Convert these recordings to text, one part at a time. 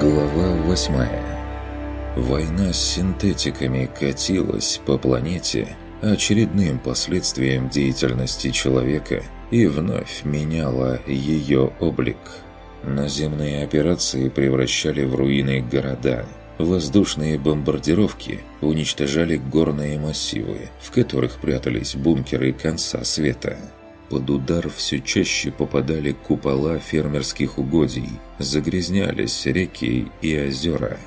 Глава восьмая. Война с синтетиками катилась по планете очередным последствием деятельности человека и вновь меняла ее облик. Наземные операции превращали в руины города. Воздушные бомбардировки уничтожали горные массивы, в которых прятались бункеры конца света. Под удар все чаще попадали купола фермерских угодий, загрязнялись реки и озера.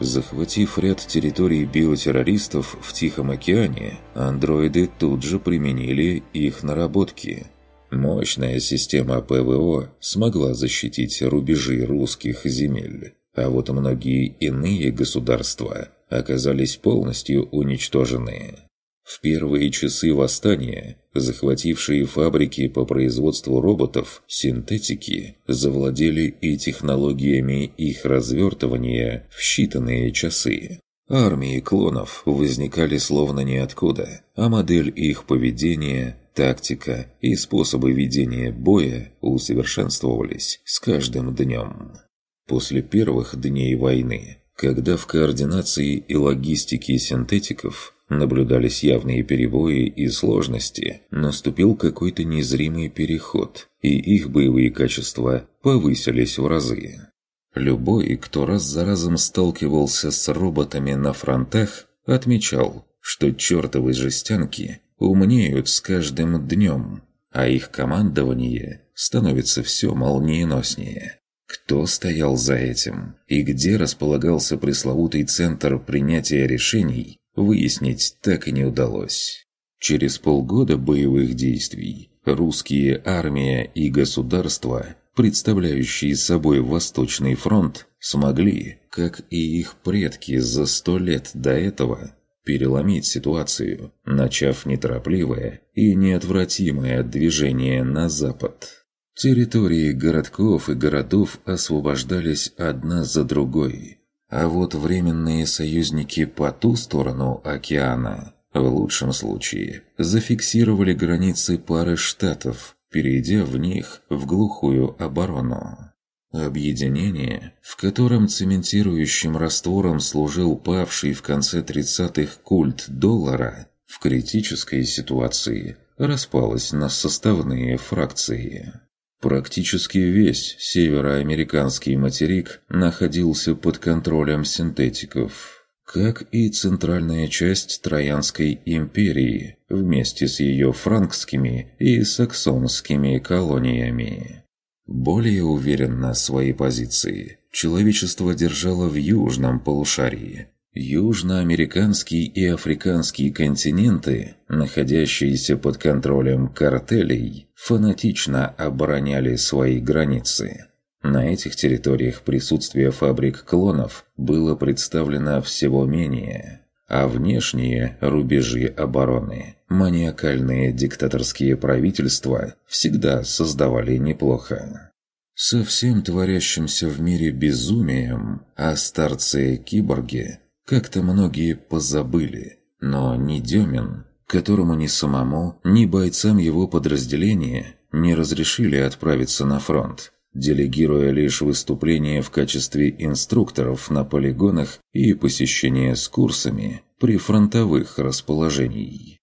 Захватив ряд территорий биотеррористов в Тихом океане, андроиды тут же применили их наработки. Мощная система ПВО смогла защитить рубежи русских земель, а вот многие иные государства оказались полностью уничтожены. В первые часы восстания захватившие фабрики по производству роботов, синтетики, завладели и технологиями их развертывания в считанные часы. Армии клонов возникали словно ниоткуда, а модель их поведения, тактика и способы ведения боя усовершенствовались с каждым днем. После первых дней войны, когда в координации и логистике синтетиков Наблюдались явные перебои и сложности, наступил какой-то незримый переход, и их боевые качества повысились в разы. Любой, кто раз за разом сталкивался с роботами на фронтах, отмечал, что чертовы жестянки умнеют с каждым днем, а их командование становится все молниеноснее. Кто стоял за этим и где располагался пресловутый центр принятия решений, выяснить так и не удалось. Через полгода боевых действий русские армия и государства, представляющие собой Восточный фронт, смогли, как и их предки за сто лет до этого, переломить ситуацию, начав неторопливое и неотвратимое движение на запад. Территории городков и городов освобождались одна за другой – а вот временные союзники по ту сторону океана, в лучшем случае, зафиксировали границы пары штатов, перейдя в них в глухую оборону. Объединение, в котором цементирующим раствором служил павший в конце 30-х культ доллара, в критической ситуации распалось на составные фракции. Практически весь североамериканский материк находился под контролем синтетиков, как и центральная часть Троянской империи вместе с ее франкскими и саксонскими колониями. Более уверенно свои позиции человечество держало в южном полушарии, Южноамериканский и африканский континенты, находящиеся под контролем картелей, фанатично обороняли свои границы. На этих территориях присутствие фабрик клонов было представлено всего менее, а внешние рубежи обороны маниакальные диктаторские правительства всегда создавали неплохо. Со всем творящимся в мире безумием, а старцы-киборги – как-то многие позабыли, но ни Демин, которому ни самому, ни бойцам его подразделения не разрешили отправиться на фронт, делегируя лишь выступления в качестве инструкторов на полигонах и посещение с курсами при фронтовых расположений.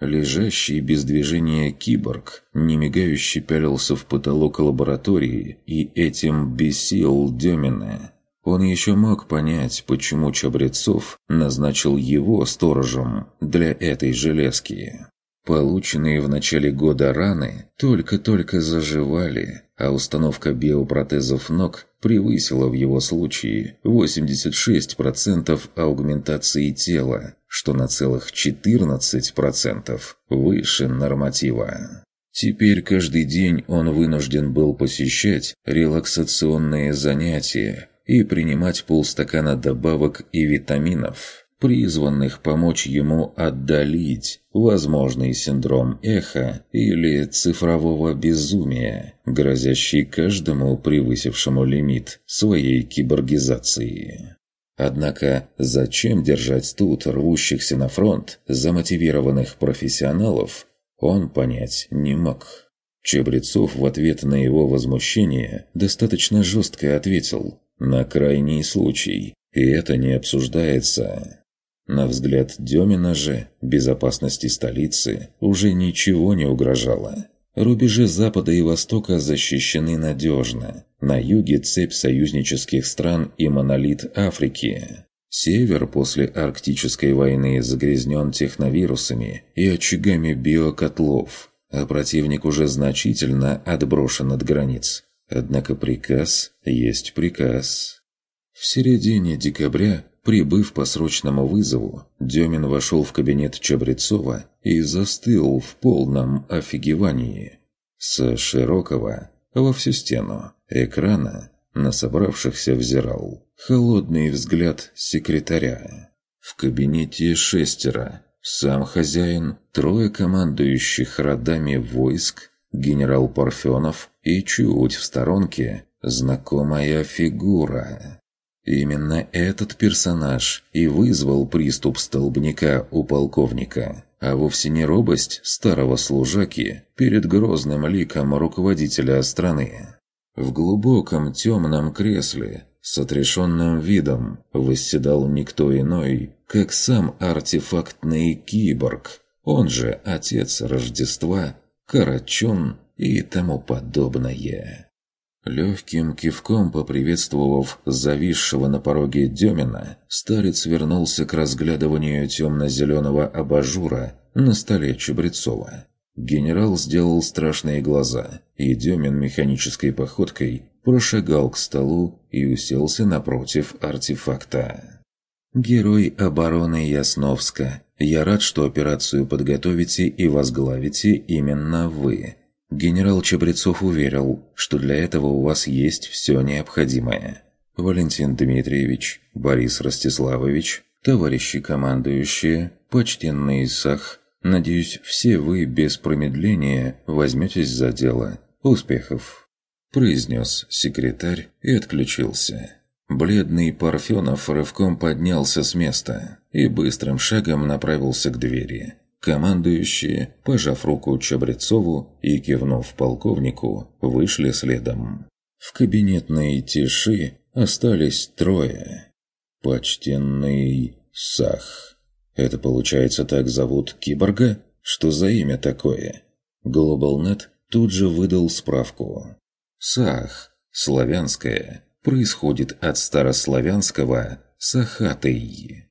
Лежащий без движения киборг, не мигающе пялился в потолок лаборатории и этим бесил Демина, он еще мог понять, почему Чабрецов назначил его сторожем для этой железки. Полученные в начале года раны только-только заживали, а установка биопротезов ног превысила в его случае 86% аугментации тела, что на целых 14% выше норматива. Теперь каждый день он вынужден был посещать релаксационные занятия, и принимать полстакана добавок и витаминов, призванных помочь ему отдалить возможный синдром эхо или цифрового безумия, грозящий каждому превысившему лимит своей киборгизации. Однако зачем держать тут рвущихся на фронт замотивированных профессионалов, он понять не мог. Чебрецов в ответ на его возмущение достаточно жестко ответил На крайний случай. И это не обсуждается. На взгляд Демина же безопасности столицы уже ничего не угрожало. Рубежи Запада и Востока защищены надежно. На юге цепь союзнических стран и монолит Африки. Север после Арктической войны загрязнен техновирусами и очагами биокотлов, а противник уже значительно отброшен от границ. Однако приказ есть приказ. В середине декабря Прибыв по срочному вызову, Демин вошел в кабинет Чабрецова и застыл в полном офигевании. С широкого, во всю стену, экрана на собравшихся взирал холодный взгляд секретаря. В кабинете шестеро, сам хозяин, трое командующих родами войск, генерал Парфенов и чуть в сторонке знакомая фигура. Именно этот персонаж и вызвал приступ столбняка у полковника, а вовсе не робость старого служаки перед грозным ликом руководителя страны. В глубоком темном кресле с отрешенным видом восседал никто иной, как сам артефактный киборг, он же отец Рождества, Карачун и тому подобное. Легким кивком поприветствовав зависшего на пороге Демина, старец вернулся к разглядыванию темно-зеленого абажура на столе Чебрецова. Генерал сделал страшные глаза, и Демин механической походкой прошагал к столу и уселся напротив артефакта. «Герой обороны Ясновска, я рад, что операцию подготовите и возглавите именно вы», Генерал Чабрецов уверил, что для этого у вас есть все необходимое. Валентин Дмитриевич, Борис Ростиславович, товарищи командующие, почтенный Исах, надеюсь, все вы без промедления возьметесь за дело. Успехов!» произнес секретарь и отключился. Бледный Парфенов рывком поднялся с места и быстрым шагом направился к двери. Командующие, пожав руку Чабрецову и кивнув полковнику, вышли следом. В кабинетной тиши остались трое. Почтенный Сах. Это получается так зовут киборга? Что за имя такое? Глобалнет тут же выдал справку. Сах, славянское, происходит от старославянского «сахатый».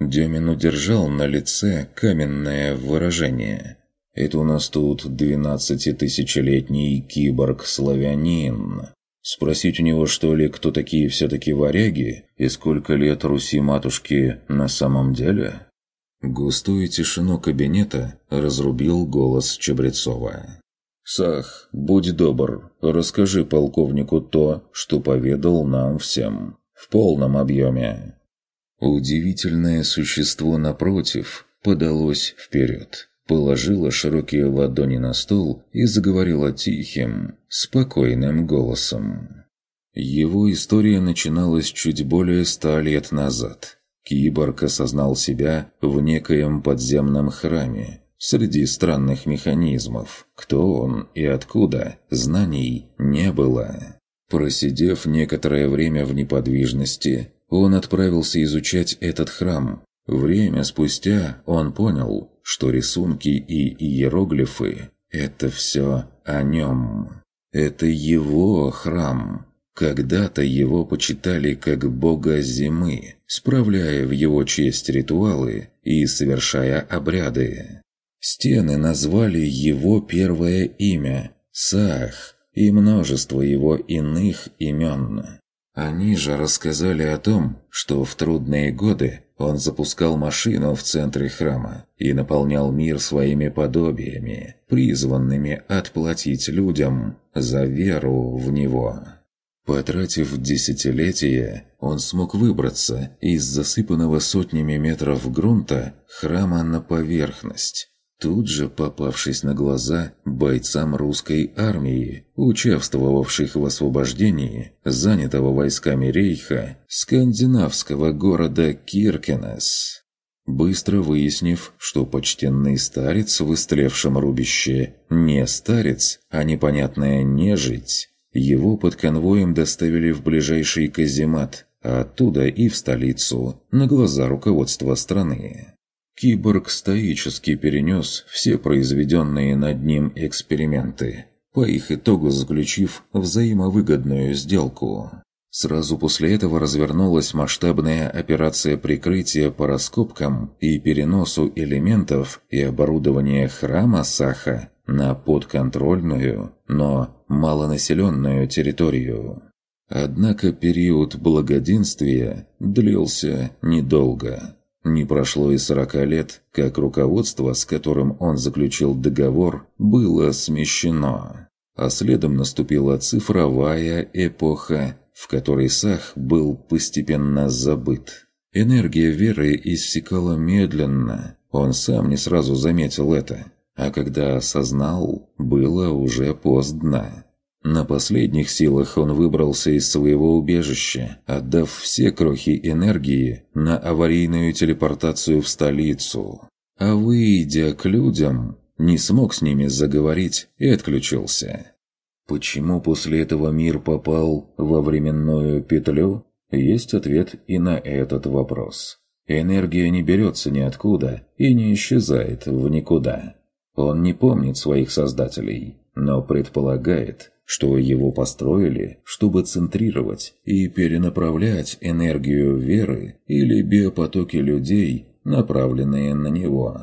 Демин удержал на лице каменное выражение. «Это у нас тут двенадцатитысячелетний киборг-славянин. Спросить у него, что ли, кто такие все-таки варяги и сколько лет Руси-матушки на самом деле?» Густую тишину кабинета разрубил голос Чебрецова. «Сах, будь добр, расскажи полковнику то, что поведал нам всем. В полном объеме». Удивительное существо напротив подалось вперед, положило широкие ладони на стол и заговорило тихим, спокойным голосом. Его история начиналась чуть более ста лет назад. Киборг осознал себя в некоем подземном храме, среди странных механизмов. Кто он и откуда, знаний не было. Просидев некоторое время в неподвижности, он отправился изучать этот храм. Время спустя он понял, что рисунки и иероглифы – это все о нем. Это его храм. Когда-то его почитали как бога зимы, справляя в его честь ритуалы и совершая обряды. Стены назвали его первое имя – Сах, и множество его иных имен. Они же рассказали о том, что в трудные годы он запускал машину в центре храма и наполнял мир своими подобиями, призванными отплатить людям за веру в него. Потратив десятилетия, он смог выбраться из засыпанного сотнями метров грунта храма на поверхность, тут же попавшись на глаза бойцам русской армии, участвовавших в освобождении занятого войсками рейха скандинавского города Киркенес. Быстро выяснив, что почтенный старец в истлевшем рубище не старец, а непонятная нежить, его под конвоем доставили в ближайший каземат, а оттуда и в столицу, на глаза руководства страны. Киборг стоически перенес все произведенные над ним эксперименты, по их итогу заключив взаимовыгодную сделку. Сразу после этого развернулась масштабная операция прикрытия по раскопкам и переносу элементов и оборудования храма Саха на подконтрольную, но малонаселенную территорию. Однако период благоденствия длился недолго. Не прошло и сорока лет, как руководство, с которым он заключил договор, было смещено. А следом наступила цифровая эпоха, в которой Сах был постепенно забыт. Энергия веры иссякала медленно, он сам не сразу заметил это, а когда осознал, было уже поздно. На последних силах он выбрался из своего убежища, отдав все крохи энергии на аварийную телепортацию в столицу. А выйдя к людям, не смог с ними заговорить и отключился. Почему после этого мир попал во временную петлю? Есть ответ и на этот вопрос. Энергия не берется ниоткуда и не исчезает в никуда. Он не помнит своих создателей, но предполагает, что его построили, чтобы центрировать и перенаправлять энергию веры или биопотоки людей, направленные на него.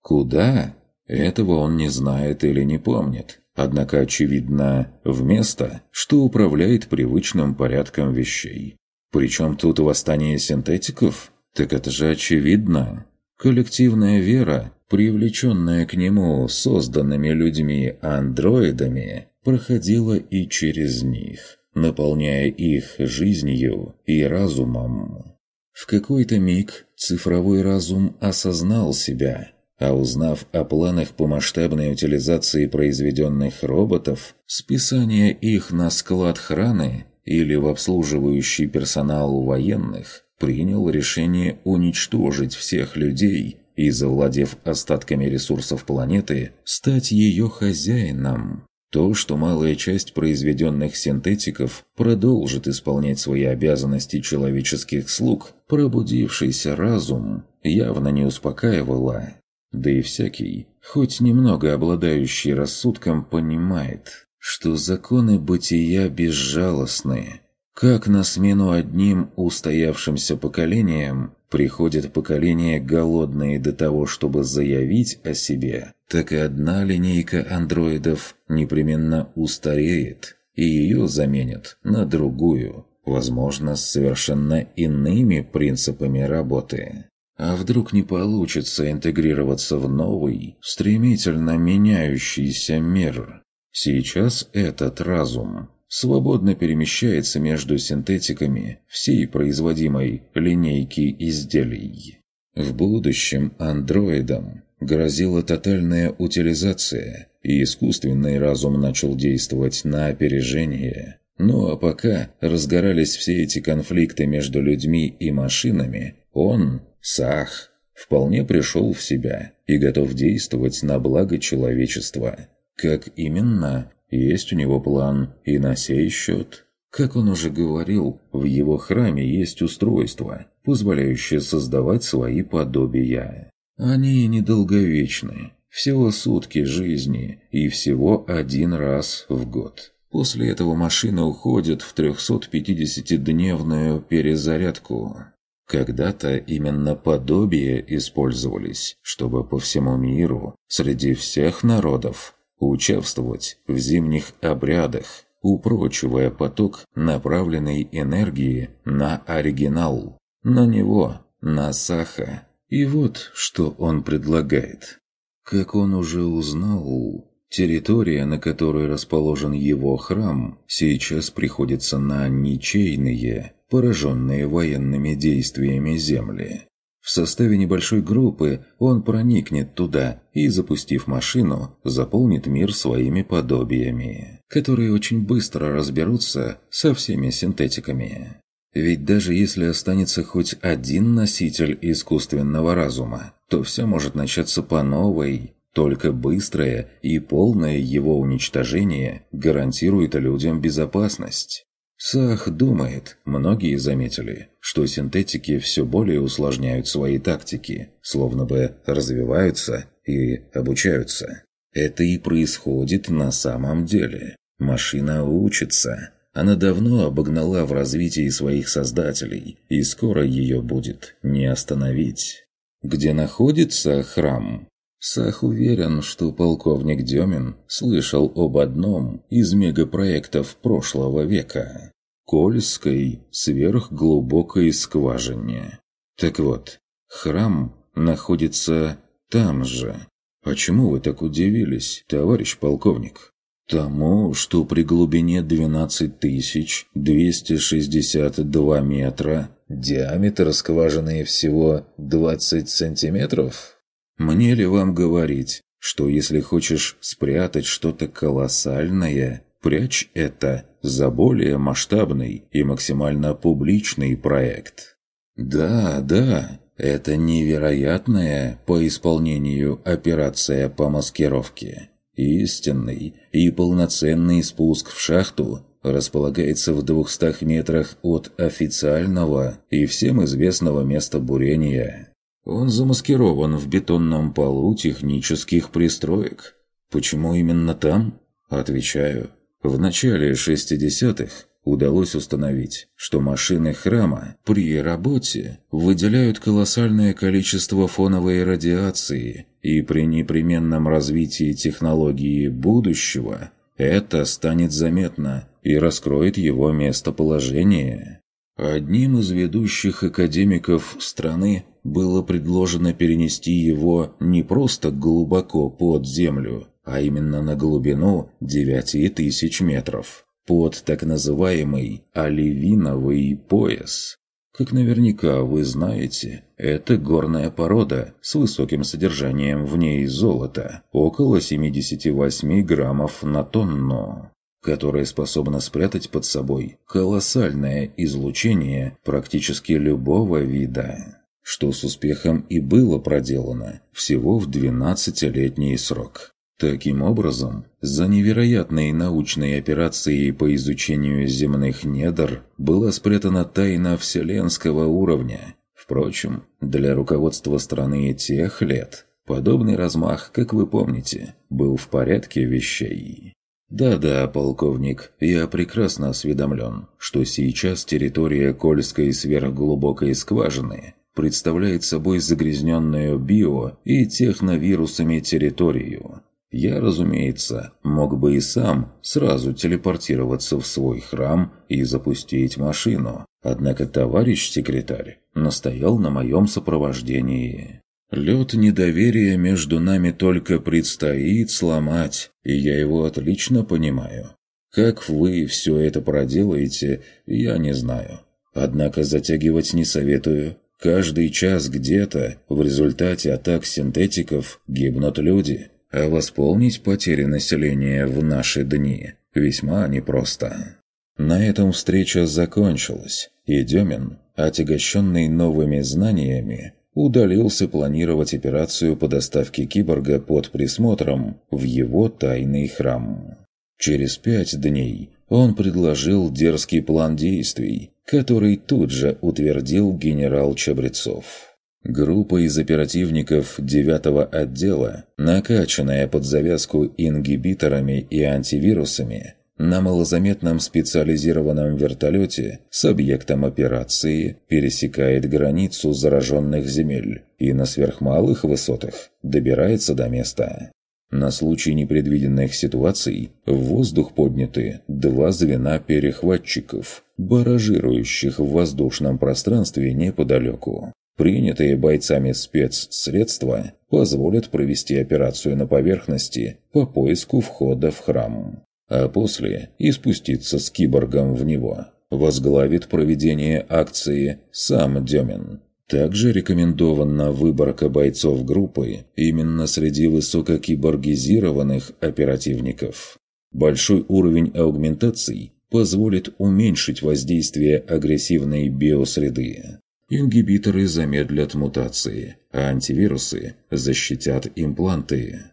Куда? Этого он не знает или не помнит. Однако, очевидно, в место, что управляет привычным порядком вещей. Причем тут восстание синтетиков? Так это же очевидно. Коллективная вера, привлеченная к нему созданными людьми-андроидами, проходила и через них, наполняя их жизнью и разумом. В какой-то миг цифровой разум осознал себя, а узнав о планах по масштабной утилизации произведенных роботов, списание их на склад храны или в обслуживающий персонал военных, принял решение уничтожить всех людей и, завладев остатками ресурсов планеты, стать ее хозяином. То, что малая часть произведенных синтетиков продолжит исполнять свои обязанности человеческих слуг, пробудившийся разум явно не успокаивало. Да и всякий, хоть немного обладающий рассудком, понимает, что законы бытия безжалостны. Как на смену одним устоявшимся поколениям приходит поколение голодное до того, чтобы заявить о себе, так и одна линейка андроидов непременно устареет, и ее заменят на другую, возможно, с совершенно иными принципами работы. А вдруг не получится интегрироваться в новый, стремительно меняющийся мир? Сейчас этот разум свободно перемещается между синтетиками всей производимой линейки изделий. В будущем андроидам грозила тотальная утилизация, и искусственный разум начал действовать на опережение. Ну а пока разгорались все эти конфликты между людьми и машинами, он, Сах, вполне пришел в себя и готов действовать на благо человечества. Как именно, есть у него план и на сей счет. Как он уже говорил, в его храме есть устройство, позволяющее создавать свои подобия. Они недолговечны, всего сутки жизни и всего один раз в год. После этого машина уходит в 350-дневную перезарядку. Когда-то именно подобия использовались, чтобы по всему миру, среди всех народов, участвовать в зимних обрядах, упрочивая поток направленной энергии на оригинал, на него, на Саха. И вот, что он предлагает. Как он уже узнал, территория, на которой расположен его храм, сейчас приходится на ничейные, пораженные военными действиями земли. В составе небольшой группы он проникнет туда и, запустив машину, заполнит мир своими подобиями, которые очень быстро разберутся со всеми синтетиками. Ведь даже если останется хоть один носитель искусственного разума, то все может начаться по новой, Только быстрое и полное его уничтожение гарантирует людям безопасность. Сах думает, многие заметили, что синтетики все более усложняют свои тактики, словно бы развиваются и обучаются. Это и происходит на самом деле. Машина учится. Она давно обогнала в развитии своих создателей, и скоро ее будет не остановить. Где находится храм? Сах уверен, что полковник Демин слышал об одном из мегапроектов прошлого века – Кольской сверхглубокой скважине. Так вот, храм находится там же. Почему вы так удивились, товарищ полковник? Тому, что при глубине 12262 метра диаметр скважины всего 20 сантиметров? Мне ли вам говорить, что если хочешь спрятать что-то колоссальное, прячь это за более масштабный и максимально публичный проект? Да, да, это невероятная по исполнению операция по маскировке. Истинный и полноценный спуск в шахту располагается в 200 метрах от официального и всем известного места бурения. Он замаскирован в бетонном полу технических пристроек. Почему именно там? Отвечаю. В начале 60-х удалось установить, что машины храма при работе выделяют колоссальное количество фоновой радиации, и при непременном развитии технологии будущего это станет заметно и раскроет его местоположение. Одним из ведущих академиков страны было предложено перенести его не просто глубоко под землю, а именно на глубину 9000 метров, под так называемый оливиновый пояс. Как наверняка вы знаете, это горная порода с высоким содержанием в ней золота, около 78 граммов на тонну, которая способна спрятать под собой колоссальное излучение практически любого вида что с успехом и было проделано всего в 12-летний срок. Таким образом, за невероятной научной операцией по изучению земных недр была спрятана тайна вселенского уровня. Впрочем, для руководства страны тех лет подобный размах, как вы помните, был в порядке вещей. Да-да, полковник, я прекрасно осведомлен, что сейчас территория Кольской сверхглубокой скважины представляет собой загрязненную био- и техновирусами территорию. Я, разумеется, мог бы и сам сразу телепортироваться в свой храм и запустить машину, однако товарищ секретарь настоял на моем сопровождении. Лед недоверия между нами только предстоит сломать, и я его отлично понимаю. Как вы все это проделаете, я не знаю. Однако затягивать не советую. Каждый час где-то в результате атак синтетиков гибнут люди, а восполнить потери населения в наши дни весьма непросто. На этом встреча закончилась, и Демин, отягощенный новыми знаниями, удалился планировать операцию по доставке киборга под присмотром в его тайный храм. Через пять дней он предложил дерзкий план действий, который тут же утвердил генерал Чабрецов. Группа из оперативников 9-го отдела, накачанная под завязку ингибиторами и антивирусами, на малозаметном специализированном вертолете с объектом операции пересекает границу зараженных земель и на сверхмалых высотах добирается до места. На случай непредвиденных ситуаций в воздух подняты два звена перехватчиков, баражирующих в воздушном пространстве неподалеку. Принятые бойцами спецсредства позволят провести операцию на поверхности по поиску входа в храм, а после и спуститься с киборгом в него. Возглавит проведение акции сам Демин, также рекомендована выборка бойцов группы именно среди высококиборгизированных оперативников. Большой уровень аугментаций позволит уменьшить воздействие агрессивной биосреды. Ингибиторы замедлят мутации, а антивирусы защитят импланты.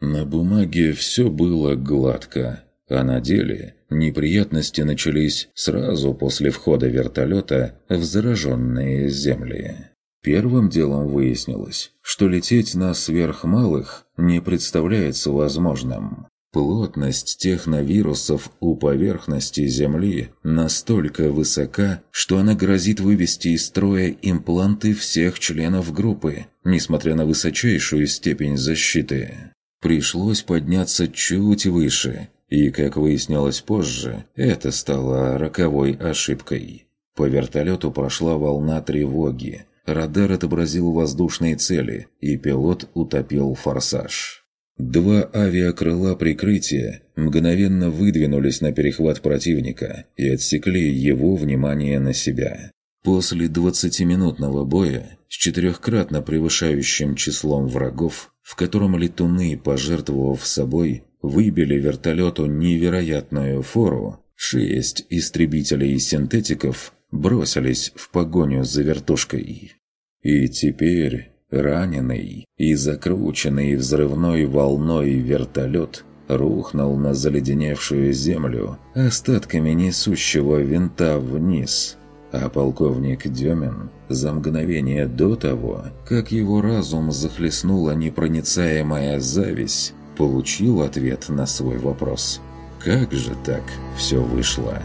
На бумаге все было гладко, а на деле неприятности начались сразу после входа вертолета в зараженные земли. Первым делом выяснилось, что лететь на сверхмалых не представляется возможным. Плотность техновирусов у поверхности Земли настолько высока, что она грозит вывести из строя импланты всех членов группы, несмотря на высочайшую степень защиты. Пришлось подняться чуть выше, и, как выяснилось позже, это стало роковой ошибкой. По вертолету прошла волна тревоги, радар отобразил воздушные цели, и пилот утопил форсаж. Два авиакрыла прикрытия мгновенно выдвинулись на перехват противника и отсекли его внимание на себя. После 20-минутного боя с четырехкратно превышающим числом врагов, в котором летуны, пожертвовав собой, выбили вертолету невероятную фору, шесть истребителей синтетиков бросились в погоню за вертушкой. И теперь Раненый и закрученный взрывной волной вертолет рухнул на заледеневшую землю остатками несущего винта вниз. А полковник Демин за мгновение до того, как его разум захлестнула непроницаемая зависть, получил ответ на свой вопрос. Как же так все вышло?»